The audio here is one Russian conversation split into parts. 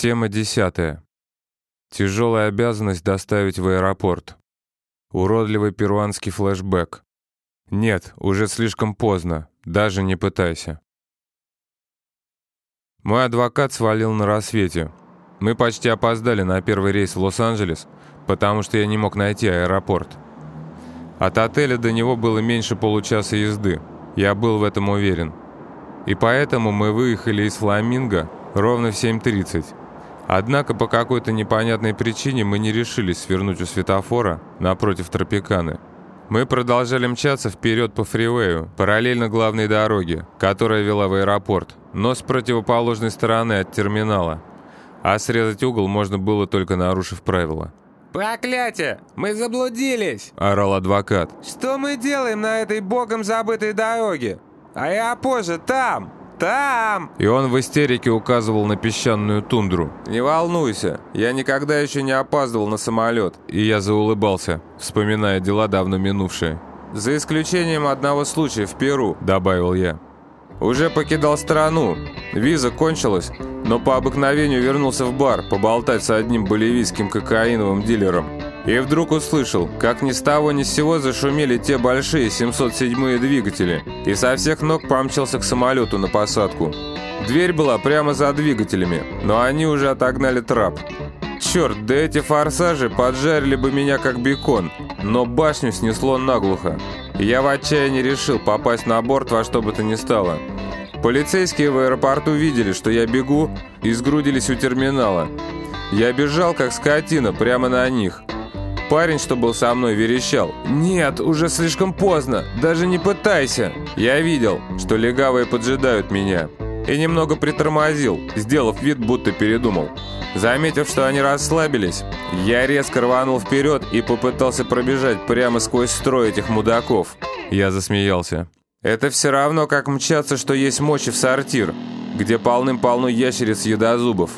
Тема десятая. Тяжелая обязанность доставить в аэропорт. Уродливый перуанский флешбэк. Нет, уже слишком поздно, даже не пытайся. Мой адвокат свалил на рассвете. Мы почти опоздали на первый рейс в Лос-Анджелес, потому что я не мог найти аэропорт. От отеля до него было меньше получаса езды. Я был в этом уверен. И поэтому мы выехали из Фламинго ровно в 7.30. Однако по какой-то непонятной причине мы не решились свернуть у светофора напротив Тропиканы. Мы продолжали мчаться вперед по фривею, параллельно главной дороге, которая вела в аэропорт, но с противоположной стороны от терминала. А срезать угол можно было только нарушив правила. «Проклятие! Мы заблудились!» – орал адвокат. «Что мы делаем на этой богом забытой дороге? Аэропорт же там!» Там!» И он в истерике указывал на песчаную тундру. «Не волнуйся, я никогда еще не опаздывал на самолет». И я заулыбался, вспоминая дела давно минувшие. «За исключением одного случая в Перу», — добавил я. «Уже покидал страну. Виза кончилась, но по обыкновению вернулся в бар поболтать с одним боливийским кокаиновым дилером. И вдруг услышал, как ни с того ни с сего зашумели те большие 707-е двигатели, и со всех ног помчался к самолету на посадку. Дверь была прямо за двигателями, но они уже отогнали трап. Черт, да эти форсажи поджарили бы меня как бекон, но башню снесло наглухо. Я в отчаянии решил попасть на борт во что бы то ни стало. Полицейские в аэропорту видели, что я бегу, и сгрудились у терминала. Я бежал, как скотина, прямо на них. Парень, что был со мной, верещал. «Нет, уже слишком поздно, даже не пытайся!» Я видел, что легавые поджидают меня. И немного притормозил, сделав вид, будто передумал. Заметив, что они расслабились, я резко рванул вперед и попытался пробежать прямо сквозь строй этих мудаков. Я засмеялся. Это все равно, как мчаться, что есть мочи в сортир, где полным-полно ящериц едозубов.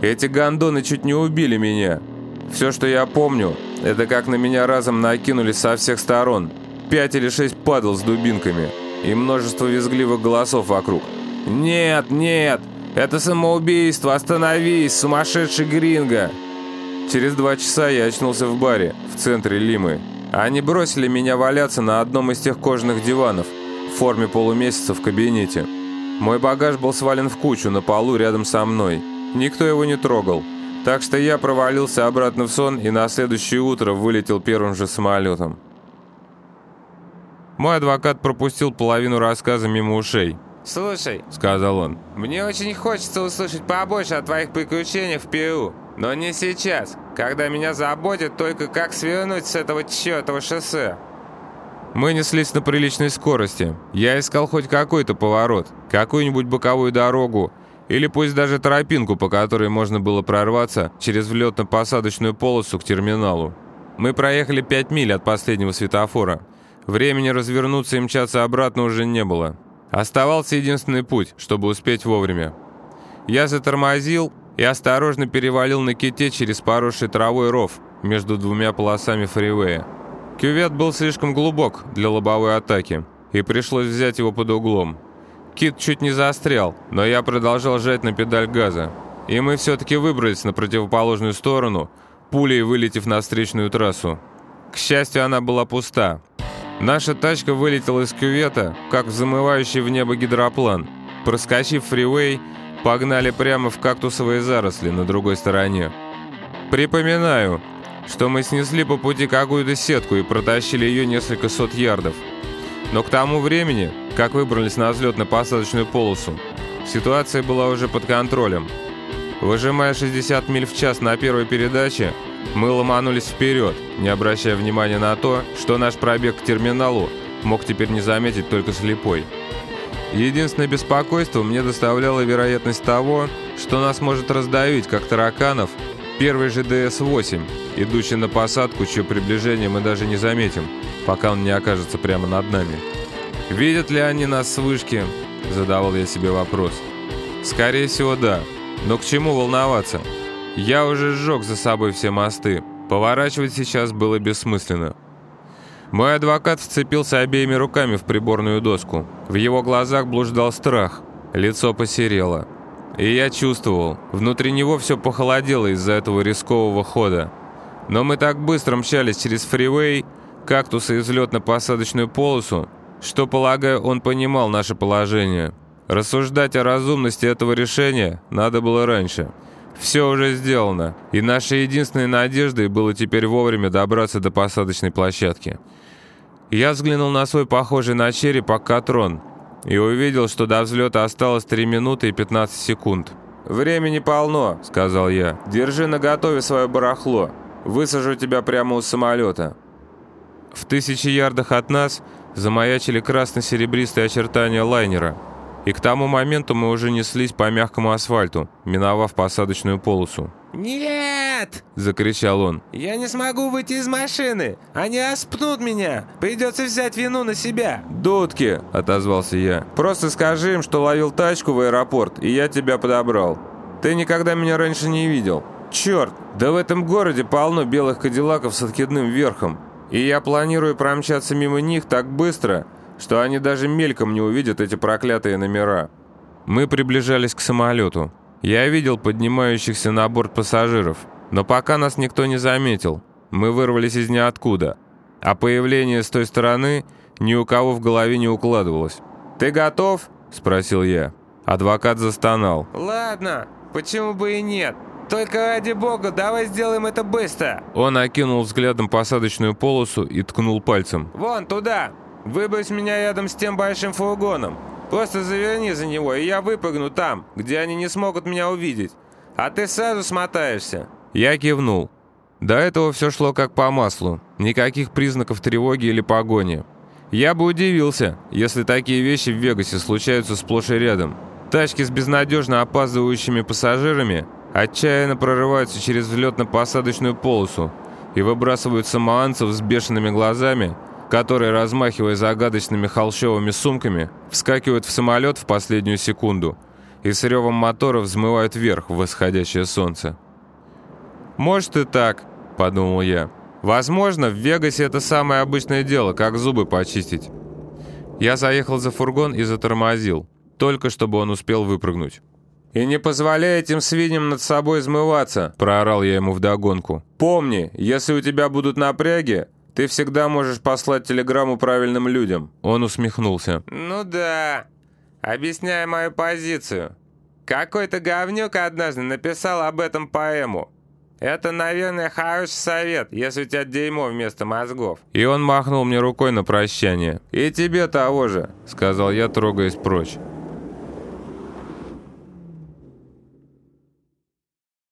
Эти гондоны чуть не убили меня. Все, что я помню, это как на меня разом накинулись со всех сторон. Пять или шесть падал с дубинками. И множество визгливых голосов вокруг. «Нет, нет! Это самоубийство! Остановись, сумасшедший гринго!» Через два часа я очнулся в баре, в центре Лимы. Они бросили меня валяться на одном из тех кожаных диванов в форме полумесяца в кабинете. Мой багаж был свален в кучу на полу рядом со мной. Никто его не трогал. Так что я провалился обратно в сон и на следующее утро вылетел первым же самолетом. Мой адвокат пропустил половину рассказа мимо ушей. «Слушай», — сказал он, — «мне очень хочется услышать побольше о твоих приключениях в Перу, но не сейчас, когда меня заботит только как свернуть с этого чертова шоссе». Мы неслись на приличной скорости. Я искал хоть какой-то поворот, какую-нибудь боковую дорогу, или пусть даже тропинку, по которой можно было прорваться через влетно-посадочную полосу к терминалу. Мы проехали 5 миль от последнего светофора. Времени развернуться и мчаться обратно уже не было. Оставался единственный путь, чтобы успеть вовремя. Я затормозил и осторожно перевалил на ките через поросший травой ров между двумя полосами фривея. Кювет был слишком глубок для лобовой атаки, и пришлось взять его под углом. Кит чуть не застрял, но я продолжал жать на педаль газа. И мы все-таки выбрались на противоположную сторону, пулей вылетев на встречную трассу. К счастью, она была пуста. Наша тачка вылетела из кювета, как взмывающий в небо гидроплан. Проскочив фривей, погнали прямо в кактусовые заросли на другой стороне. Припоминаю, что мы снесли по пути какую-то сетку и протащили ее несколько сот ярдов. Но к тому времени, как выбрались на взлетно-посадочную полосу, ситуация была уже под контролем. Выжимая 60 миль в час на первой передаче, мы ломанулись вперед, не обращая внимания на то, что наш пробег к терминалу мог теперь не заметить только слепой. Единственное беспокойство мне доставляла вероятность того, что нас может раздавить, как тараканов, первый же ДС-8, идущий на посадку, чье приближение мы даже не заметим – пока он не окажется прямо над нами. «Видят ли они нас с вышки?» – задавал я себе вопрос. «Скорее всего, да. Но к чему волноваться? Я уже сжег за собой все мосты. Поворачивать сейчас было бессмысленно». Мой адвокат вцепился обеими руками в приборную доску. В его глазах блуждал страх. Лицо посерело. И я чувствовал, внутри него все похолодело из-за этого рискового хода. Но мы так быстро мчались через фривей, кактусы и взлетно-посадочную полосу, что, полагаю, он понимал наше положение. Рассуждать о разумности этого решения надо было раньше. Все уже сделано, и нашей единственной надеждой было теперь вовремя добраться до посадочной площадки. Я взглянул на свой похожий на череп аккатрон и увидел, что до взлета осталось 3 минуты и 15 секунд. «Времени полно», — сказал я. «Держи наготове свое барахло. Высажу тебя прямо у самолета». В тысячи ярдах от нас замаячили красно-серебристые очертания лайнера — и к тому моменту мы уже неслись по мягкому асфальту, миновав посадочную полосу. «Нет!» – закричал он. «Я не смогу выйти из машины! Они оспнут меня! Придется взять вину на себя!» «Дудки!» – отозвался я. «Просто скажи им, что ловил тачку в аэропорт, и я тебя подобрал. Ты никогда меня раньше не видел. Черт! Да в этом городе полно белых кадиллаков с откидным верхом. И я планирую промчаться мимо них так быстро, что они даже мельком не увидят эти проклятые номера. Мы приближались к самолету. Я видел поднимающихся на борт пассажиров, но пока нас никто не заметил. Мы вырвались из ниоткуда, а появление с той стороны ни у кого в голове не укладывалось. «Ты готов?» – спросил я. Адвокат застонал. «Ладно, почему бы и нет? Только ради бога, давай сделаем это быстро!» Он окинул взглядом посадочную полосу и ткнул пальцем. «Вон туда! Выбрось меня рядом с тем большим фургоном. Просто заверни за него, и я выпрыгну там, где они не смогут меня увидеть. А ты сразу смотаешься». Я кивнул. До этого все шло как по маслу. Никаких признаков тревоги или погони. Я бы удивился, если такие вещи в Вегасе случаются сплошь и рядом. Тачки с безнадежно опаздывающими пассажирами отчаянно прорываются через взлетно-посадочную полосу и выбрасывают самоанцев с бешеными глазами которые, размахивая загадочными холщовыми сумками, вскакивают в самолет в последнюю секунду и с ревом мотора взмывают вверх в восходящее солнце. «Может и так», — подумал я. «Возможно, в Вегасе это самое обычное дело, как зубы почистить». Я заехал за фургон и затормозил, только чтобы он успел выпрыгнуть. «И не позволяй этим свиньям над собой измываться!» – проорал я ему вдогонку. «Помни, если у тебя будут напряги, ты всегда можешь послать телеграмму правильным людям». Он усмехнулся. «Ну да. Объясняя мою позицию. Какой-то говнюк однажды написал об этом поэму. Это, наверное, хороший совет, если у тебя дерьмо вместо мозгов». И он махнул мне рукой на прощание. «И тебе того же», — сказал я, трогаясь прочь.